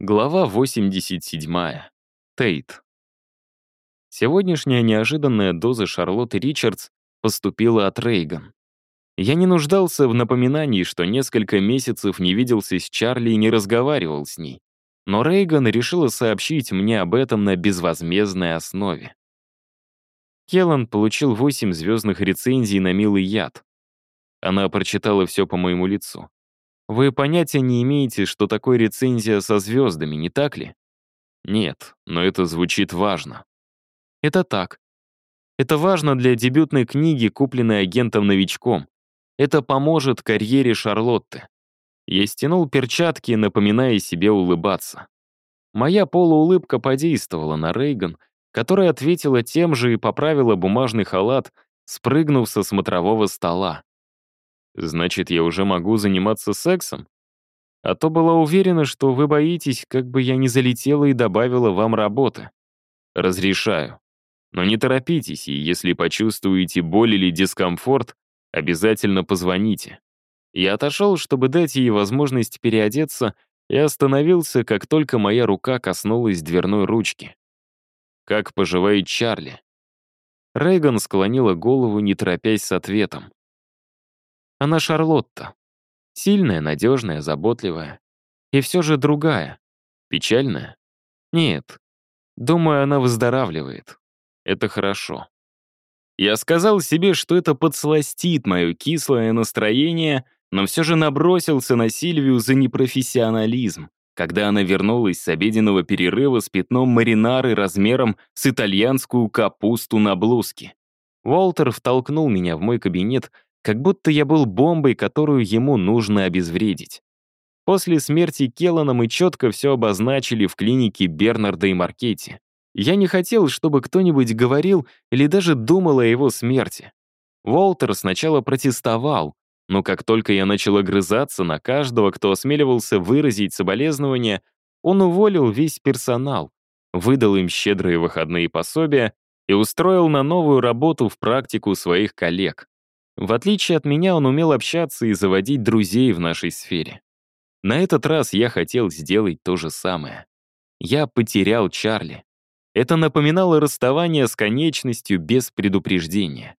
Глава 87. Тейт. Сегодняшняя неожиданная доза Шарлотты Ричардс поступила от Рейган. Я не нуждался в напоминании, что несколько месяцев не виделся с Чарли и не разговаривал с ней. Но Рейган решила сообщить мне об этом на безвозмездной основе. Келлан получил 8 звездных рецензий на «Милый яд». Она прочитала все по моему лицу. Вы понятия не имеете, что такое рецензия со звездами, не так ли? Нет, но это звучит важно. Это так. Это важно для дебютной книги, купленной агентом-новичком. Это поможет карьере Шарлотты. Я стянул перчатки, напоминая себе улыбаться. Моя полуулыбка подействовала на Рейган, которая ответила тем же и поправила бумажный халат, спрыгнув со смотрового стола. Значит, я уже могу заниматься сексом? А то была уверена, что вы боитесь, как бы я не залетела и добавила вам работы. Разрешаю. Но не торопитесь, и если почувствуете боль или дискомфорт, обязательно позвоните. Я отошел, чтобы дать ей возможность переодеться, и остановился, как только моя рука коснулась дверной ручки. «Как поживает Чарли?» Рейган склонила голову, не торопясь с ответом. Она Шарлотта. Сильная, надежная, заботливая. И все же другая. Печальная? Нет. Думаю, она выздоравливает. Это хорошо. Я сказал себе, что это подсластит мое кислое настроение, но все же набросился на Сильвию за непрофессионализм, когда она вернулась с обеденного перерыва с пятном маринары размером с итальянскую капусту на блузке. Уолтер втолкнул меня в мой кабинет как будто я был бомбой, которую ему нужно обезвредить. После смерти Келлана мы четко все обозначили в клинике Бернарда и Маркете. Я не хотел, чтобы кто-нибудь говорил или даже думал о его смерти. Уолтер сначала протестовал, но как только я начал огрызаться на каждого, кто осмеливался выразить соболезнования, он уволил весь персонал, выдал им щедрые выходные пособия и устроил на новую работу в практику своих коллег. В отличие от меня, он умел общаться и заводить друзей в нашей сфере. На этот раз я хотел сделать то же самое. Я потерял Чарли. Это напоминало расставание с конечностью без предупреждения.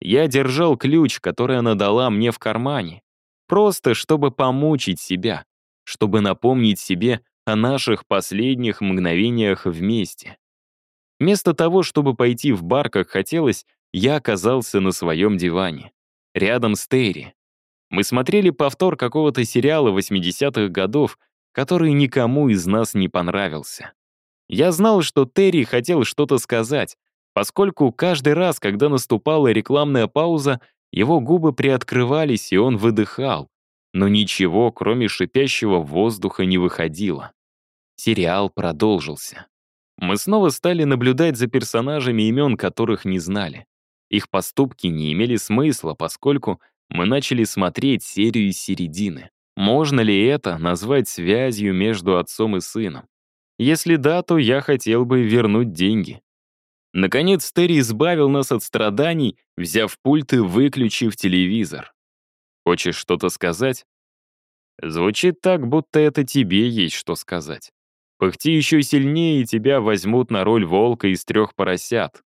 Я держал ключ, который она дала мне в кармане, просто чтобы помучить себя, чтобы напомнить себе о наших последних мгновениях вместе. Вместо того, чтобы пойти в бар, как хотелось, я оказался на своем диване рядом с Терри. Мы смотрели повтор какого-то сериала 80-х годов, который никому из нас не понравился. Я знал, что Терри хотел что-то сказать, поскольку каждый раз, когда наступала рекламная пауза, его губы приоткрывались, и он выдыхал, но ничего, кроме шипящего воздуха, не выходило. Сериал продолжился. Мы снова стали наблюдать за персонажами, имен которых не знали. Их поступки не имели смысла, поскольку мы начали смотреть серию из середины. Можно ли это назвать связью между отцом и сыном? Если да, то я хотел бы вернуть деньги. Наконец, Терри избавил нас от страданий, взяв пульт и выключив телевизор. Хочешь что-то сказать? Звучит так, будто это тебе есть что сказать. Пыхти еще сильнее, и тебя возьмут на роль волка из трех поросят.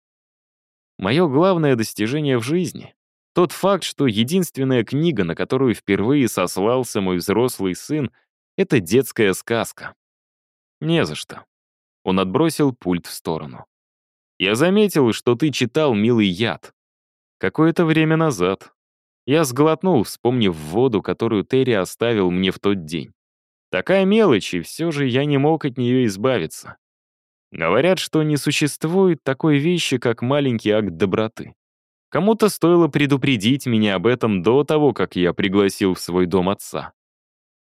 Мое главное достижение в жизни — тот факт, что единственная книга, на которую впервые сослался мой взрослый сын, — это детская сказка. Не за что. Он отбросил пульт в сторону. Я заметил, что ты читал «Милый яд». Какое-то время назад. Я сглотнул, вспомнив воду, которую Терри оставил мне в тот день. Такая мелочь, и все же я не мог от нее избавиться. Говорят, что не существует такой вещи, как маленький акт доброты. Кому-то стоило предупредить меня об этом до того, как я пригласил в свой дом отца.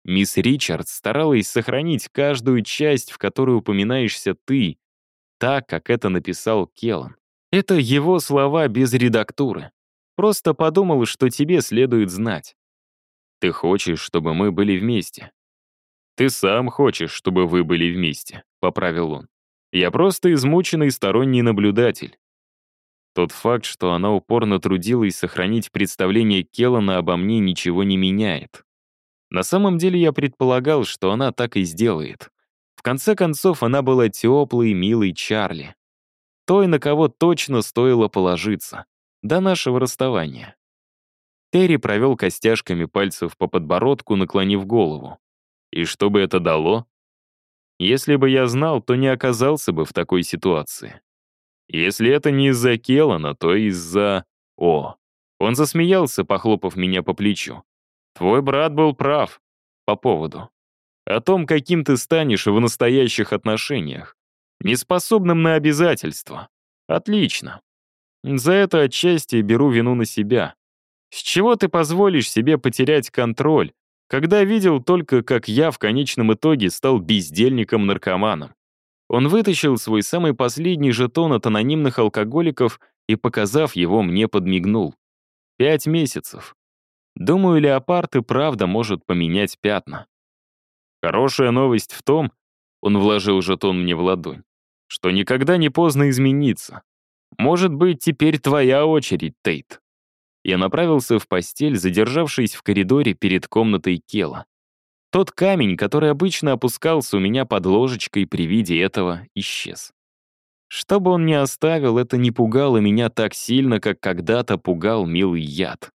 Мисс Ричардс старалась сохранить каждую часть, в которой упоминаешься ты, так, как это написал Келлан. Это его слова без редактуры. Просто подумал, что тебе следует знать. Ты хочешь, чтобы мы были вместе. Ты сам хочешь, чтобы вы были вместе, поправил он. Я просто измученный сторонний наблюдатель. Тот факт, что она упорно трудилась сохранить представление Келлана обо мне, ничего не меняет. На самом деле я предполагал, что она так и сделает. В конце концов, она была теплой, милой Чарли. Той, на кого точно стоило положиться. До нашего расставания. Терри провел костяшками пальцев по подбородку, наклонив голову. И что бы это дало? Если бы я знал, то не оказался бы в такой ситуации. Если это не из-за Келлана, то из-за... О, он засмеялся, похлопав меня по плечу. Твой брат был прав. По поводу. О том, каким ты станешь в настоящих отношениях. Неспособным на обязательства. Отлично. За это отчасти беру вину на себя. С чего ты позволишь себе потерять контроль, когда видел только, как я в конечном итоге стал бездельником-наркоманом? Он вытащил свой самый последний жетон от анонимных алкоголиков и, показав его, мне подмигнул. Пять месяцев. Думаю, леопард и правда может поменять пятна. Хорошая новость в том, он вложил жетон мне в ладонь, что никогда не поздно измениться. Может быть, теперь твоя очередь, Тейт. Я направился в постель, задержавшись в коридоре перед комнатой Кела. Тот камень, который обычно опускался у меня под ложечкой при виде этого, исчез. Что бы он ни оставил, это не пугало меня так сильно, как когда-то пугал милый яд.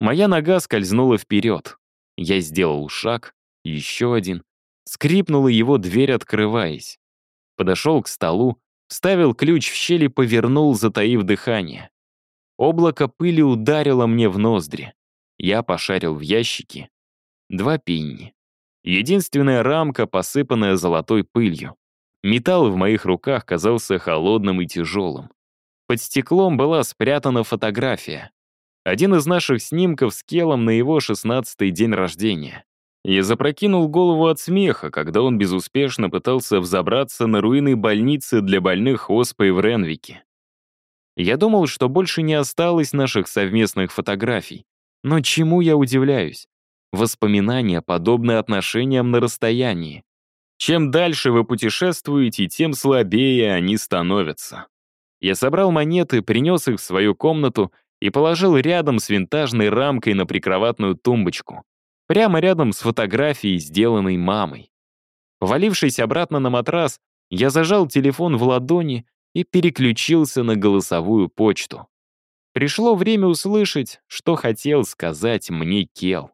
Моя нога скользнула вперед. Я сделал шаг, еще один. Скрипнула его дверь, открываясь. Подошел к столу, вставил ключ в щель и повернул, затаив дыхание. Облако пыли ударило мне в ноздри. Я пошарил в ящике. Два пенни. Единственная рамка, посыпанная золотой пылью. Металл в моих руках казался холодным и тяжелым. Под стеклом была спрятана фотография. Один из наших снимков с Келом на его шестнадцатый день рождения. Я запрокинул голову от смеха, когда он безуспешно пытался взобраться на руины больницы для больных оспой в Ренвике. Я думал, что больше не осталось наших совместных фотографий. Но чему я удивляюсь? Воспоминания подобны отношениям на расстоянии. Чем дальше вы путешествуете, тем слабее они становятся. Я собрал монеты, принес их в свою комнату и положил рядом с винтажной рамкой на прикроватную тумбочку. Прямо рядом с фотографией, сделанной мамой. Повалившись обратно на матрас, я зажал телефон в ладони и переключился на голосовую почту. Пришло время услышать, что хотел сказать мне Кел.